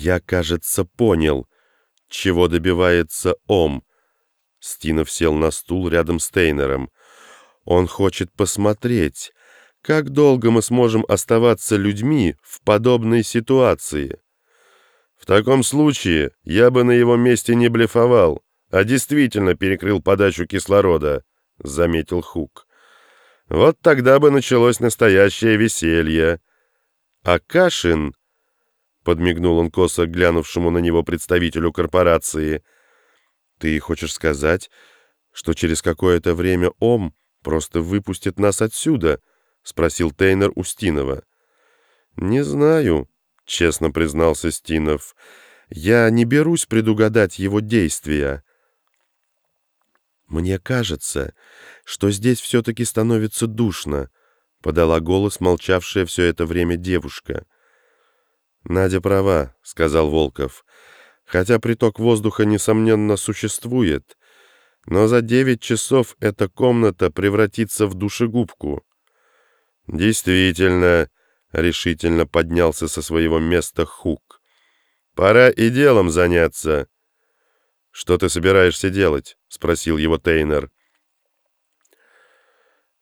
«Я, кажется, понял, чего добивается Ом». Стинов сел на стул рядом с Тейнером. «Он хочет посмотреть, как долго мы сможем оставаться людьми в подобной ситуации». «В таком случае я бы на его месте не блефовал, а действительно перекрыл подачу кислорода», — заметил Хук. «Вот тогда бы началось настоящее веселье». А Кашин подмигнул он косо глянувшему на него представителю корпорации. «Ты хочешь сказать, что через какое-то время Ом просто выпустит нас отсюда?» — спросил Тейнер у Стинова. «Не знаю», — честно признался Стинов. «Я не берусь предугадать его действия». «Мне кажется, что здесь все-таки становится душно», — подала голос молчавшая все это время девушка. «Надя права», — сказал Волков. «Хотя приток воздуха, несомненно, существует, но за девять часов эта комната превратится в душегубку». «Действительно», — решительно поднялся со своего места Хук. «Пора и делом заняться». «Что ты собираешься делать?» — спросил его Тейнер.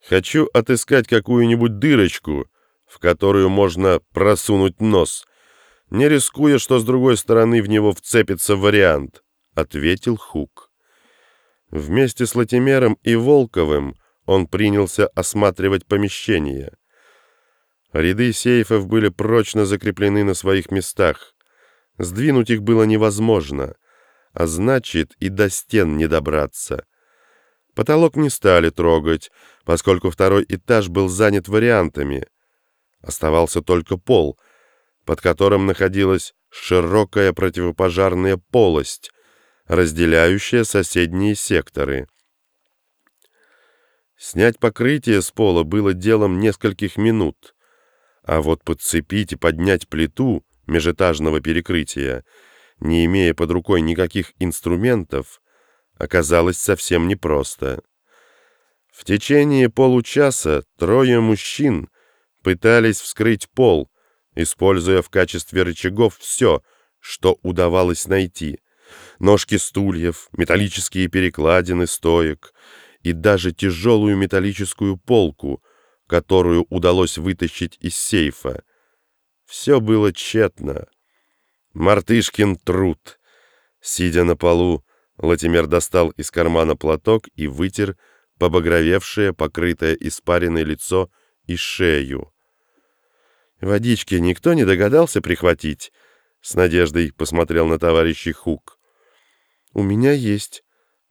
«Хочу отыскать какую-нибудь дырочку, в которую можно просунуть нос», не рискуя, что с другой стороны в него вцепится вариант», — ответил Хук. Вместе с Латимером и Волковым он принялся осматривать помещение. Ряды сейфов были прочно закреплены на своих местах. Сдвинуть их было невозможно, а значит и до стен не добраться. Потолок не стали трогать, поскольку второй этаж был занят вариантами. Оставался только пол — под которым находилась широкая противопожарная полость, разделяющая соседние секторы. Снять покрытие с пола было делом нескольких минут, а вот подцепить и поднять плиту межэтажного перекрытия, не имея под рукой никаких инструментов, оказалось совсем непросто. В течение получаса трое мужчин пытались вскрыть пол, используя в качестве рычагов все, что удавалось найти. Ножки стульев, металлические перекладины стоек и даже тяжелую металлическую полку, которую удалось вытащить из сейфа. Все было тщетно. Мартышкин труд. Сидя на полу, Латимер достал из кармана платок и вытер побагровевшее, покрытое испаренное лицо и шею. Водички никто не догадался прихватить? С надеждой посмотрел на товарища Хук. У меня есть.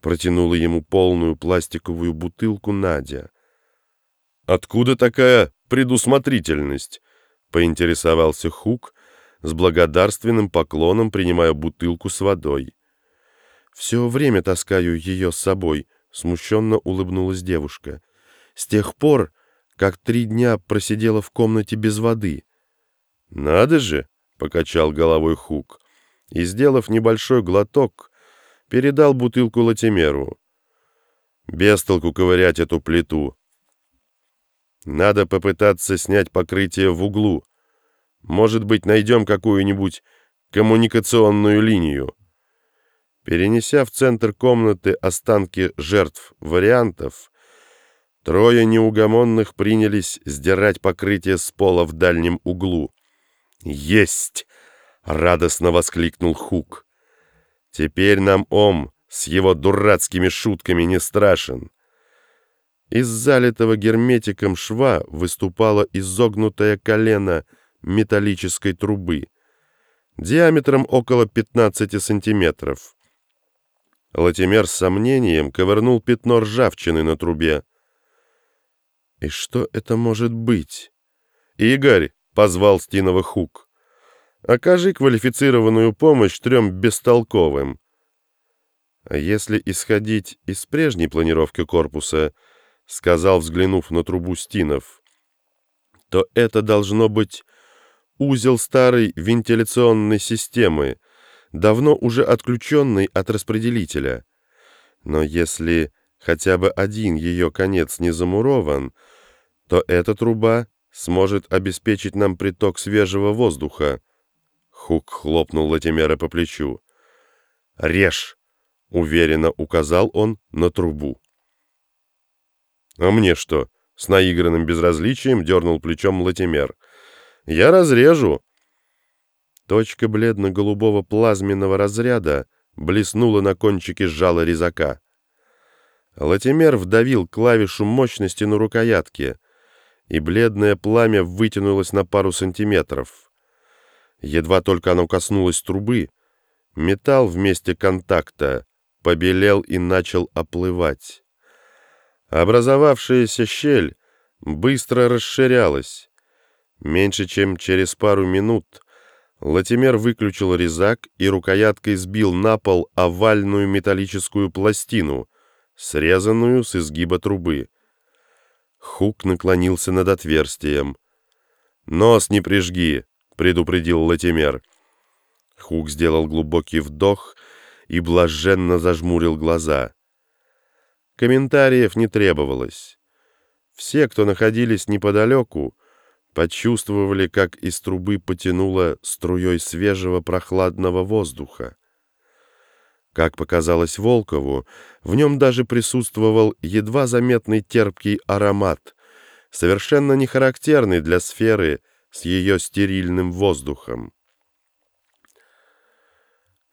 Протянула ему полную пластиковую бутылку Надя. Откуда такая предусмотрительность? Поинтересовался Хук с благодарственным поклоном, принимая бутылку с водой. «Все время таскаю ее с собой», — смущенно улыбнулась девушка. «С тех пор, как три дня просидела в комнате без воды. «Надо же!» — покачал головой Хук и, сделав небольшой глоток, передал бутылку Латимеру. «Без толку ковырять эту плиту. Надо попытаться снять покрытие в углу. Может быть, найдем какую-нибудь коммуникационную линию». Перенеся в центр комнаты останки жертв вариантов, Трое неугомонных принялись сдирать покрытие с пола в дальнем углу. «Есть!» — радостно воскликнул Хук. «Теперь нам Ом с его дурацкими шутками не страшен». Из залитого герметиком шва выступало изогнутое колено металлической трубы, диаметром около 15 сантиметров. Латимер с сомнением ковырнул пятно ржавчины на трубе. И что это может быть? Игорь, позвал Стинова Хук. Окажи квалифицированную помощь трем бестолковым. А если исходить из прежней планировки корпуса, сказал, взглянув на трубу Стинов, то это должно быть узел старой вентиляционной системы, давно уже отключенный от распределителя. Но если хотя бы один ее конец не замурован, то эта труба сможет обеспечить нам приток свежего воздуха. Хук хлопнул Латимера по плечу. «Режь!» — уверенно указал он на трубу. «А мне что?» — с наигранным безразличием дернул плечом Латимер. «Я разрежу!» Точка бледно-голубого плазменного разряда блеснула на кончике сжала резака. Латимер вдавил клавишу мощности на рукоятке, и бледное пламя вытянулось на пару сантиметров. Едва только оно коснулось трубы, металл вместе контакта побелел и начал оплывать. Образовавшаяся щель быстро расширялась. Меньше чем через пару минут Латимер выключил резак и рукояткой сбил на пол овальную металлическую пластину, срезанную с изгиба трубы. Хук наклонился над отверстием. «Нос не прижги!» — предупредил Латимер. Хук сделал глубокий вдох и блаженно зажмурил глаза. Комментариев не требовалось. Все, кто находились неподалеку, почувствовали, как из трубы потянуло струей свежего прохладного воздуха. Как показалось Волкову, в нем даже присутствовал едва заметный терпкий аромат, совершенно не характерный для сферы с ее стерильным воздухом.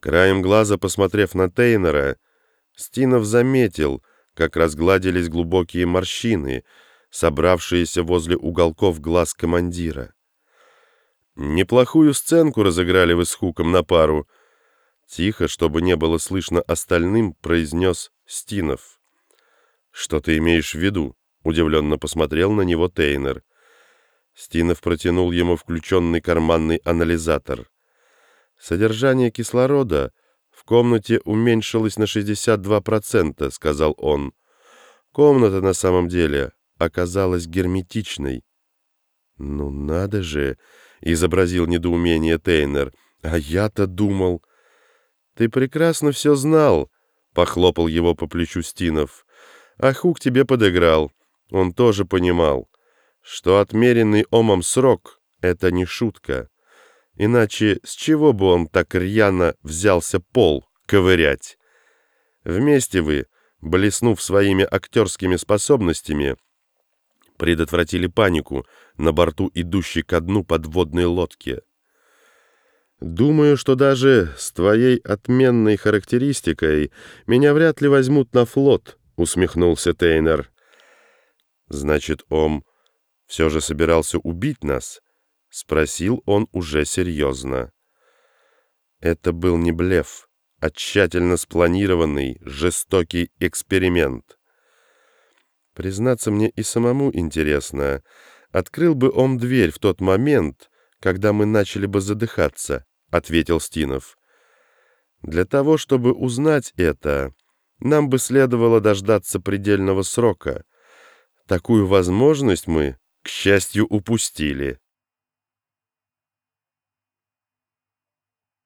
Краем глаза, посмотрев на Тейнера, Стинов заметил, как разгладились глубокие морщины, собравшиеся возле уголков глаз командира. Неплохую сценку разыграли вы с Хуком на пару — Тихо, чтобы не было слышно остальным, произнес Стинов. «Что ты имеешь в виду?» — удивленно посмотрел на него Тейнер. Стинов протянул ему включенный карманный анализатор. «Содержание кислорода в комнате уменьшилось на 62%, — сказал он. Комната на самом деле оказалась герметичной. «Ну надо же!» — изобразил недоумение Тейнер. «А я-то думал...» «Ты прекрасно все знал», — похлопал его по плечу Стинов. «А Хук тебе подыграл. Он тоже понимал, что отмеренный омом срок — это не шутка. Иначе с чего бы он так рьяно взялся пол ковырять? Вместе вы, блеснув своими актерскими способностями, предотвратили панику на борту идущей ко дну подводной лодки». «Думаю, что даже с твоей отменной характеристикой меня вряд ли возьмут на флот», — усмехнулся Тейнер. «Значит, он все же собирался убить нас?» — спросил он уже серьезно. Это был не блеф, а тщательно спланированный, жестокий эксперимент. Признаться мне и самому интересно, открыл бы он дверь в тот момент, когда мы начали бы задыхаться ответил Стинов. Для того, чтобы узнать это, нам бы следовало дождаться предельного срока. Такую возможность мы, к счастью, упустили.